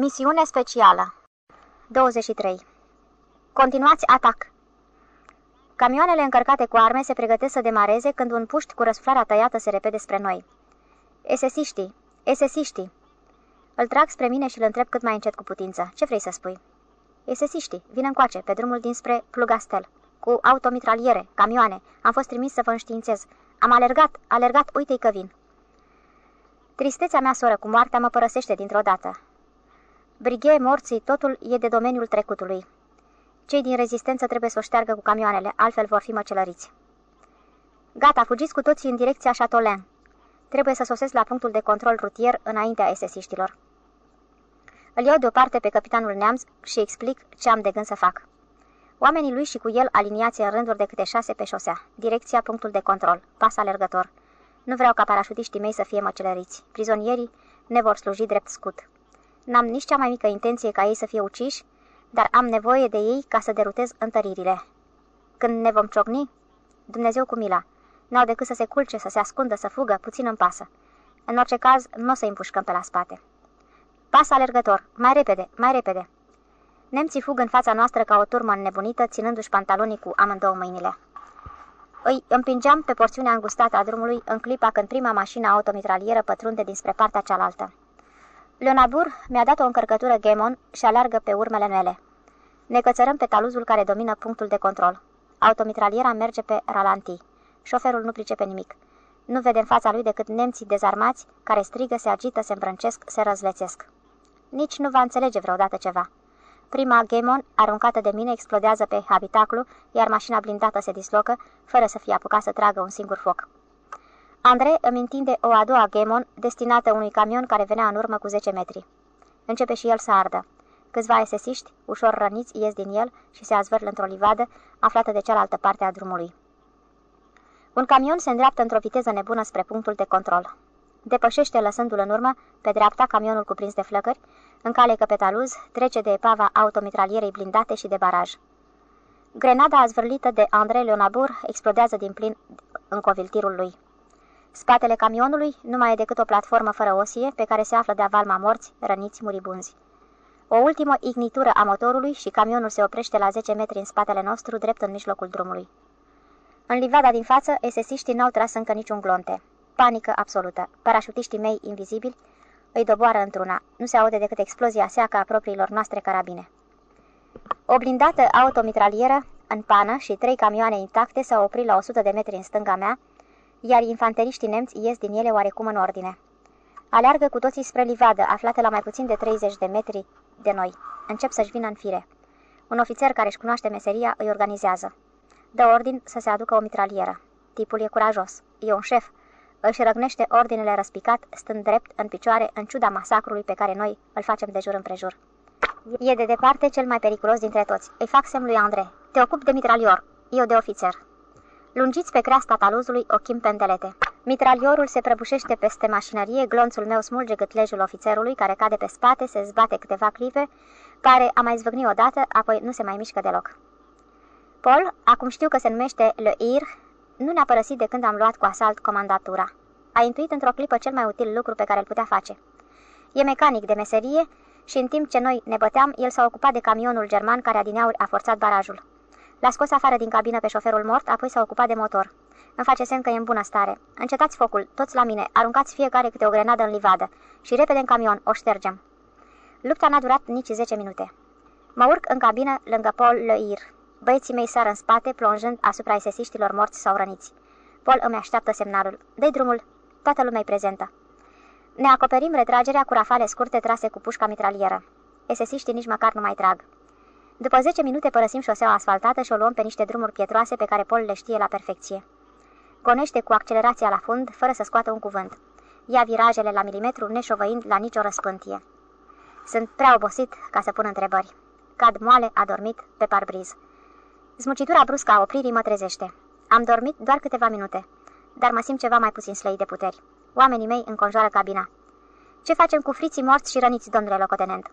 Misiune specială 23. Continuați atac! Camioanele încărcate cu arme se pregătesc să demareze când un puști cu răsuflarea tăiată se repede spre noi. Esesiștii! Esesiștii! Îl trag spre mine și îl întreb cât mai încet cu putință. Ce vrei să spui? Esesiștii, vin încoace, pe drumul dinspre Plugastel. Cu automitraliere, camioane. Am fost trimis să vă înștiințez. Am alergat, alergat, uite-i că vin. Tristețea mea soră cu moartea mă părăsește dintr-o dată. Brighe, morții, totul e de domeniul trecutului. Cei din rezistență trebuie să o șteargă cu camioanele, altfel vor fi măcelăriți. Gata, fugiți cu toții în direcția Châteaulin. Trebuie să sosesc la punctul de control rutier înaintea esesiștilor. Îl iau deoparte pe capitanul Neamț și explic ce am de gând să fac. Oamenii lui și cu el aliniați în rânduri de câte șase pe șosea. Direcția, punctul de control, pas alergător. Nu vreau ca parașutiștii mei să fie măcelăriți. Prizonierii ne vor sluji drept scut. N-am nici cea mai mică intenție ca ei să fie uciși, dar am nevoie de ei ca să derutez întăririle. Când ne vom ciocni, Dumnezeu cu mila. N-au decât să se culce, să se ascundă, să fugă, puțin în pasă. În orice caz, nu o să împușcăm pe la spate. Pas alergător, mai repede, mai repede. Nemții fug în fața noastră ca o turmă înnebunită, ținându-și pantalonii cu amândouă mâinile. Îi împingeam pe porțiunea îngustată a drumului în clipa când prima mașină automitralieră pătrunde dinspre partea cealaltă. Leonabur mi-a dat o încărcătură Gemon și alargă pe urmele mele. Ne cățărăm pe taluzul care domină punctul de control. Automitraliera merge pe ralanti. Șoferul nu pricepe nimic. Nu vede în fața lui decât nemții dezarmați care strigă, se agită, se îmbrâncesc, se răzlețesc. Nici nu va înțelege vreodată ceva. Prima Gemon, aruncată de mine, explodează pe habitaclu, iar mașina blindată se dislocă, fără să fie apucat să tragă un singur foc. Andrei îmi întinde o a doua Gemon, destinată unui camion care venea în urmă cu 10 metri. Începe și el să ardă. Câțiva esesiști, ușor răniți, ies din el și se azvârlă într-o livadă, aflată de cealaltă parte a drumului. Un camion se îndreaptă într-o viteză nebună spre punctul de control. Depășește lăsându-l în urmă, pe dreapta, camionul cuprins de flăcări, încalecă pe taluz, trece de epava automitralierei blindate și de baraj. Grenada azvârlită de Andrei Leonabur explodează din plin în coviltirul lui. Spatele camionului nu mai e decât o platformă fără osie, pe care se află de avalma morți, răniți, muribunzi. O ultimă ignitură a motorului și camionul se oprește la 10 metri în spatele nostru, drept în mijlocul drumului. În livada din față, esesiștii n-au tras încă niciun glonte. Panică absolută. Parașutiștii mei invizibili îi doboară într-una. Nu se aude decât explozia seacă a propriilor noastre carabine. O blindată automitralieră, în pană și trei camioane intacte s-au oprit la 100 de metri în stânga mea, iar infanteriștii nemți ies din ele oarecum în ordine. Aleargă cu toții spre livadă, aflată la mai puțin de 30 de metri de noi. Încep să-și vină în fire. Un ofițer care își cunoaște meseria îi organizează. Dă ordin să se aducă o mitralieră. Tipul e curajos. E un șef. Își răgnește ordinele răspicat, stând drept, în picioare, în ciuda masacrului pe care noi îl facem de jur împrejur. E de departe cel mai periculos dintre toți. Îi fac semn lui Andrei. Te ocup de mitralior. Eu de ofițer. Lungiți pe creasta taluzului ochim pendelete. Mitraliorul se prăbușește peste mașinărie, glonțul meu smulge gâtlejul ofițerului, care cade pe spate, se zbate câteva clipe, care a mai zvâgni odată, apoi nu se mai mișcă deloc. Paul, acum știu că se numește Le Ir, nu ne-a părăsit de când am luat cu asalt comandatura. A intuit într-o clipă cel mai util lucru pe care îl putea face. E mecanic de meserie și în timp ce noi ne băteam, el s-a ocupat de camionul german care adineauri a forțat barajul. L-a scos afară din cabină pe șoferul mort, apoi s-a ocupat de motor. Îmi face semn că e în bună stare. Încetați focul, toți la mine, aruncați fiecare câte o grenadă în livadă și repede în camion, o ștergem. Lupta n-a durat nici 10 minute. Mă urc în cabină lângă Paul Leir. Băieții mei sar în spate, plonjând asupra esesiștilor morți sau răniți. Paul îmi așteaptă semnalul. dă drumul. Toată lumea prezentă. Ne acoperim retragerea cu rafale scurte trase cu pușca mitralieră. Esesiștii nici măcar nu mai trag. După 10 minute părăsim șoseaua asfaltată și o luăm pe niște drumuri pietroase pe care Paul le știe la perfecție. Gonește cu accelerația la fund, fără să scoată un cuvânt. Ia virajele la milimetru, neșovăind la nicio răspântie. Sunt prea obosit ca să pun întrebări. Cad moale, adormit, pe parbriz. Zmucitura bruscă a opririi mă trezește. Am dormit doar câteva minute, dar mă simt ceva mai puțin slăi de puteri. Oamenii mei înconjoară cabina. Ce facem cu friții morți și răniți, domnule locotenent?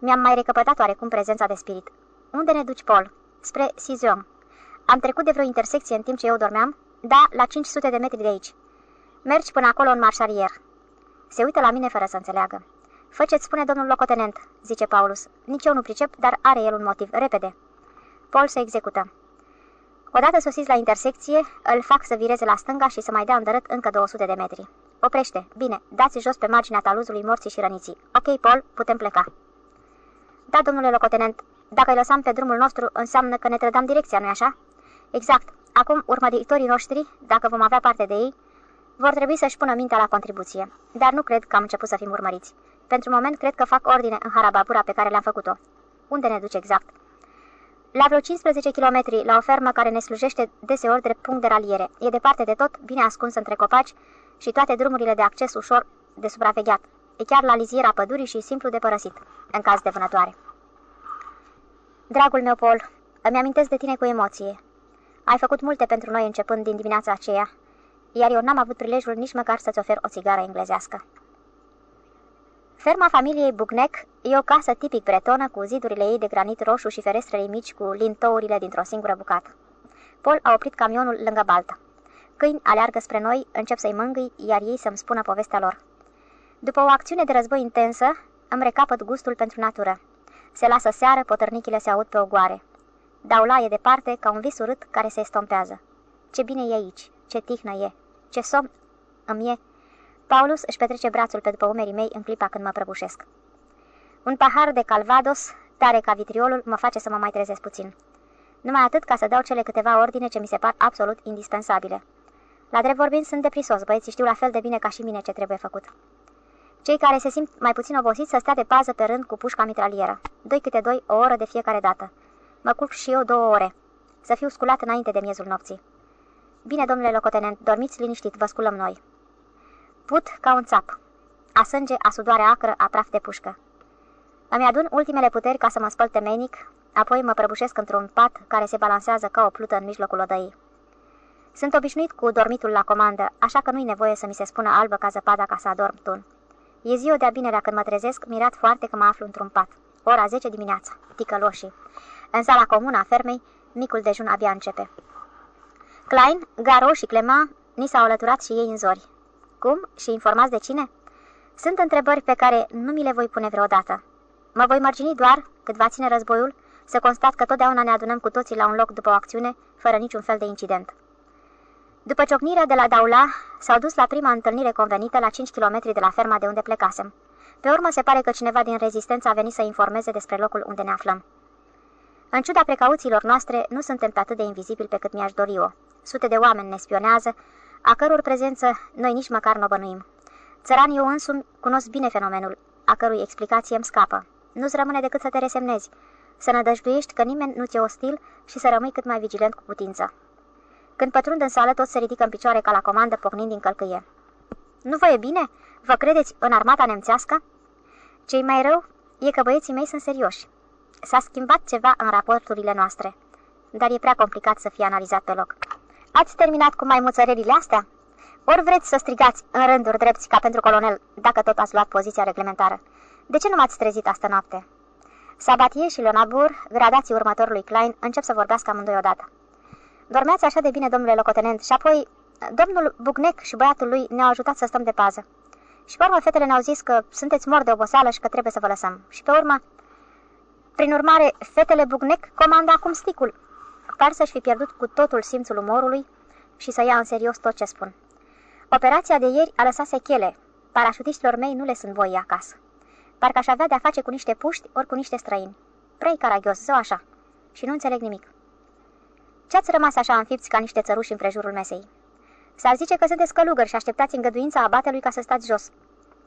Mi-am mai recăpătat oarecum prezența de spirit. Unde ne duci, Paul? Spre Sizion. Am trecut de vreo intersecție în timp ce eu dormeam? Da, la 500 de metri de aici. Mergi până acolo în marșarier. Se uită la mine fără să înțeleagă. Fă spune domnul locotenent, zice Paulus. Nici eu nu pricep, dar are el un motiv. Repede. Paul se execută. Odată sosiți la intersecție, îl fac să vireze la stânga și să mai dea îndărât încă 200 de metri. Oprește. Bine, dați jos pe marginea taluzului morții și răniții. Ok, Paul, putem pleca. Da, domnule locotenent, dacă îi lăsam pe drumul nostru, înseamnă că ne trădam direcția, nu-i așa? Exact. Acum, urmăritorii noștri, dacă vom avea parte de ei, vor trebui să-și pună mintea la contribuție. Dar nu cred că am început să fim urmăriți. Pentru moment, cred că fac ordine în harababura pe care le-am făcut-o. Unde ne duce exact? La vreo 15 km, la o fermă care ne slujește deseori drept punct de raliere. E departe de tot, bine ascuns între copaci și toate drumurile de acces ușor de supravegheat. E chiar la liziera pădurii și simplu de părăsit, în caz de vânătoare. Dragul meu, Paul, îmi amintesc de tine cu emoție. Ai făcut multe pentru noi începând din dimineața aceea, iar eu n-am avut prilejul nici măcar să-ți ofer o țigară englezească. Ferma familiei Bugnec e o casă tipic bretonă cu zidurile ei de granit roșu și ferestrele mici cu lintourile dintr-o singură bucată. Paul a oprit camionul lângă baltă. Câini aleargă spre noi, încep să-i mângâi, iar ei să-mi spună povestea lor. După o acțiune de război intensă, îmi recapăt gustul pentru natură. Se lasă seară, potărnichile se aud pe ogoare. Daula e departe, ca un vis urât care se estompează. Ce bine e aici, ce tihnă e, ce somn îmi e. Paulus își petrece brațul pe după umerii mei în clipa când mă prăbușesc. Un pahar de calvados, tare ca vitriolul, mă face să mă mai trezesc puțin. Numai atât ca să dau cele câteva ordine ce mi se par absolut indispensabile. La drept vorbind, sunt deprisos, băieții știu la fel de bine ca și mine ce trebuie făcut. Cei care se simt mai puțin obosiți să stea de pază pe rând cu pușca mitralieră. Doi câte doi, o oră de fiecare dată. Mă culc și eu două ore. Să fiu sculat înainte de miezul nopții. Bine, domnule locotenent, dormiți liniștit, vă sculăm noi. Put ca un țap. A sânge, a sudoare acră, a praf de pușcă. Îmi adun ultimele puteri ca să mă spăl temenic, apoi mă prăbușesc într-un pat care se balansează ca o plută în mijlocul odăii. Sunt obișnuit cu dormitul la comandă, așa că nu-i nevoie să mi se spună albă ca zăpada ca să adorm tun. E ziua de-a binelea când mă trezesc, mirat foarte că mă aflu într-un pat. Ora 10 dimineața, ticăloșii. În sala comună a fermei, micul dejun abia începe. Klein, Garo și Clema ni s-au alăturat și ei în zori. Cum? Și informați de cine? Sunt întrebări pe care nu mi le voi pune vreodată. Mă voi mărgini doar, cât va ține războiul, să constat că totdeauna ne adunăm cu toții la un loc după o acțiune, fără niciun fel de incident. După ciocnirea de la Daula, s-au dus la prima întâlnire convenită la 5 km de la ferma de unde plecasem. Pe urmă se pare că cineva din rezistență a venit să informeze despre locul unde ne aflăm. În ciuda precauțiilor noastre, nu suntem pe atât de invizibili pe cât mi-aș dori eu. Sute de oameni ne spionează, a căror prezență noi nici măcar nu o bănuim. Țăranii eu însumi cunosc bine fenomenul, a cărui explicație îmi scapă. Nu-ți rămâne decât să te resemnezi, să nădăjduiești că nimeni nu ți-e ostil și să rămâi cât mai vigilent cu putință. Când pătrund în sală, toți se ridică în picioare ca la comandă, pocnind din călcâie. Nu vă e bine? Vă credeți în armata nemțească? Cei mai rău e că băieții mei sunt serioși. S-a schimbat ceva în raporturile noastre, dar e prea complicat să fie analizat pe loc. Ați terminat cu maimuțărelile astea? Ori vreți să strigați în rânduri drepți ca pentru colonel, dacă tot ați luat poziția reglementară? De ce nu m-ați trezit astă noapte? Sabatie și Lonabur, gradații următorului Klein, încep să vorbească amândoi odată. Dormeați așa de bine, domnule locotenent, și apoi domnul Bugnec și băiatul lui ne-au ajutat să stăm de pază. Și pe urmă fetele ne-au zis că sunteți mor de oboseală și că trebuie să vă lăsăm. Și pe urmă, prin urmare, fetele Bugnec comandă acum sticul. Par să-și fi pierdut cu totul simțul umorului și să ia în serios tot ce spun. Operația de ieri a lăsat sechele. Parașutiștilor mei nu le sunt voi acasă. Parcă aș avea de-a face cu niște puști ori cu niște străini. Prei caragios, zău așa. Și nu înțeleg nimic. Ce-ați rămas așa înfipți ca niște țăruși în prejurul mesei? S-ar zice că sunteți călugări și așteptați îngăduința abatelui ca să stați jos.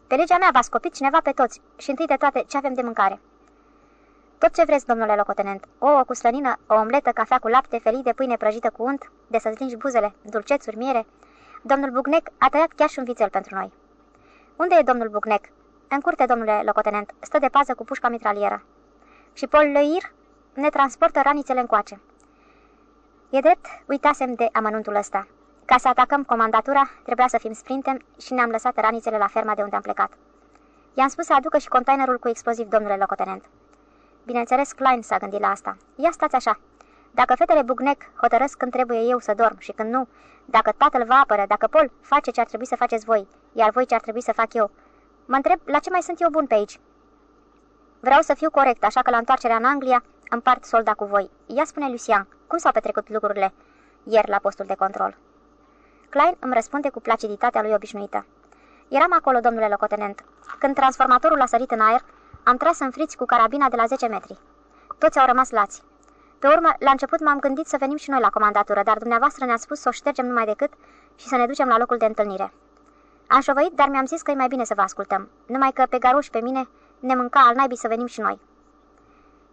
Pe legea mea v-a scopit cineva pe toți și întâi de toate ce avem de mâncare. Tot ce vreți, domnule locotenent. Ouă cu slănină, o omletă, cafea cu lapte, felii de pâine prăjită cu unt, de să-ți buzele, dulcețuri, miere. Domnul Bugnec a tăiat chiar și un vițel pentru noi. Unde e domnul Bugnec? În curte, domnule locotenent. Stă de pază cu pușca mitralieră. Și Paul Leir ne transportă ranițele încoace. E drept, uitasem de amănuntul ăsta. Ca să atacăm comandatura, trebuia să fim sprintem și ne-am lăsat ranițele la ferma de unde am plecat. I-am spus să aducă și containerul cu exploziv, domnule locotenent. Bineînțeles, Klein s-a gândit la asta. Ia stați așa. Dacă fetele Bugnec hotărăsc când trebuie eu să dorm și când nu, dacă tatăl vă apără, dacă Pol face ce ar trebui să faceți voi, iar voi ce ar trebui să fac eu, Mă întreb la ce mai sunt eu bun pe aici. Vreau să fiu corect, așa că la întoarcerea în Anglia împart solda cu voi. Ia spune Lucian, cum s-au petrecut lucrurile ieri la postul de control? Klein îmi răspunde cu placiditatea lui obișnuită. Eram acolo, domnule locotenent. Când transformatorul a sărit în aer, am tras în friți cu carabina de la 10 metri. Toți au rămas lați. Pe urmă, la început m-am gândit să venim și noi la comandatură, dar dumneavoastră ne-a spus să o ștergem numai decât și să ne ducem la locul de întâlnire. Am șovăit, dar mi-am zis că e mai bine să vă ascultăm, numai că pe garuș pe mine ne mânca al naibii să venim și noi.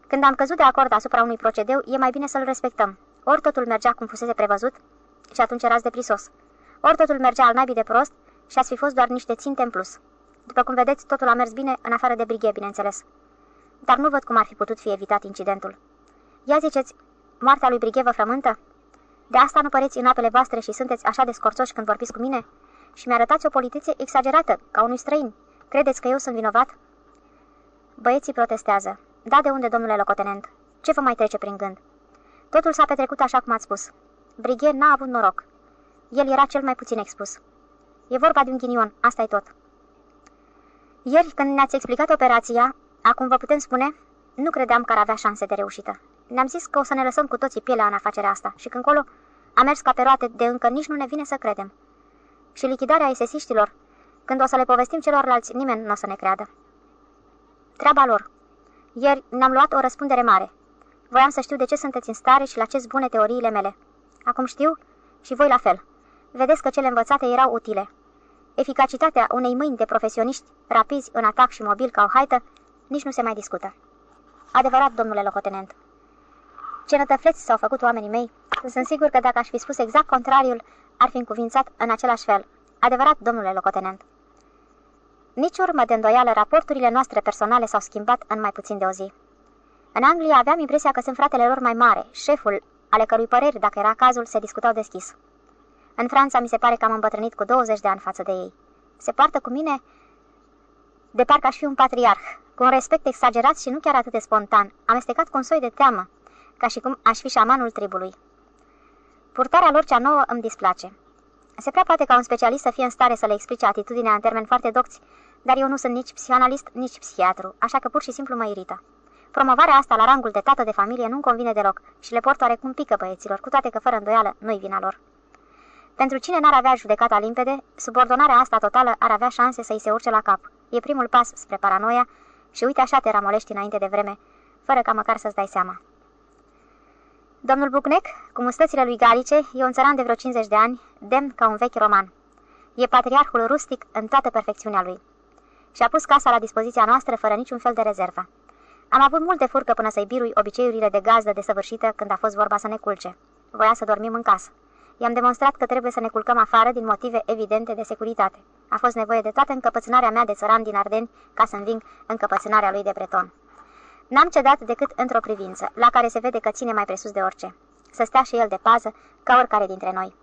Când am căzut de acord asupra unui procedeu, e mai bine să-l respectăm. Ori totul mergea cum fusese prevăzut și atunci erați de prisos. Ori totul mergea al naibii de prost și ați fi fost doar niște ținte în plus. După cum vedeți, totul a mers bine, în afară de brighe, bineînțeles. Dar nu văd cum ar fi putut fi evitat incidentul. Ia ziceți, moartea lui Brighe vă frământă? De asta nu păreți în apele voastre și sunteți așa de scorțoși când vorbiți cu mine? Și mi-arătați o politiție exagerată, ca unui străin. Credeți că eu sunt vinovat? Băieții protestează. Da, de unde, domnule locotenent? Ce vă mai trece prin gând? Totul s-a petrecut așa cum ați spus. Brighe n-a avut noroc. El era cel mai puțin expus. E vorba de un ghinion, asta e tot. Ieri, când ne-ați explicat operația, acum vă putem spune, nu credeam că ar avea șanse de reușită. Ne-am zis că o să ne lăsăm cu toții pielea în afacerea asta și când colo a mers ca pe roate de încă nici nu ne vine să credem. Și lichidarea esesiștilor, când o să le povestim celorlalți, nimeni nu o să ne creadă. Treaba lor. Ieri ne-am luat o răspundere mare. Voiam să știu de ce sunteți în stare și la ce bune teoriile mele. Acum știu și voi la fel. Vedeți că cele învățate erau utile. Eficacitatea unei mâini de profesioniști rapizi în atac și mobil ca o haită nici nu se mai discută. Adevărat, domnule locotenent. Ce nătăfleți s-au făcut oamenii mei, sunt sigur că dacă aș fi spus exact contrariul, ar fi încuvințat în același fel. Adevărat, domnule locotenent. Nici urmă de îndoială, raporturile noastre personale s-au schimbat în mai puțin de o zi. În Anglia aveam impresia că sunt fratele lor mai mare, șeful, ale cărui păreri, dacă era cazul, se discutau deschis. În Franța mi se pare că am îmbătrânit cu 20 de ani față de ei. Se poartă cu mine de parcă aș fi un patriarh, cu un respect exagerat și nu chiar atât de spontan, amestecat cu un soi de teamă, ca și cum aș fi șamanul tribului. Purtarea lor cea nouă îmi displace. Se prea poate ca un specialist să fie în stare să le explice atitudinea în termeni foarte docți, dar eu nu sunt nici psihanalist, nici psihiatru, așa că pur și simplu mă irită. Promovarea asta la rangul de tată de familie nu-mi convine deloc și le port oarecum pică băieților, cu toate că fără îndoială nu-i vina lor. Pentru cine n-ar avea judecata limpede, subordonarea asta totală ar avea șanse să-i se urce la cap. E primul pas spre paranoia și uite așa te ramolești înainte de vreme, fără ca măcar să-ți dai seama. Domnul Bucnec, cu mustățile lui Galice, e un țăran de vreo 50 de ani, demn ca un vechi roman. E patriarhul rustic în toată perfecțiunea lui. Și-a pus casa la dispoziția noastră fără niciun fel de rezervă. Am avut multe furcă până să-i birui obiceiurile de gazdă desăvârșită când a fost vorba să ne culce. Voia să dormim în casă. I-am demonstrat că trebuie să ne culcăm afară din motive evidente de securitate. A fost nevoie de toată încăpățânarea mea de țăran din Ardeni ca să înving încăpățânarea lui de breton. N-am cedat decât într-o privință, la care se vede că ține mai presus de orice. Să stea și el de pază, ca oricare dintre noi.